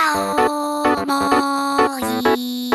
思い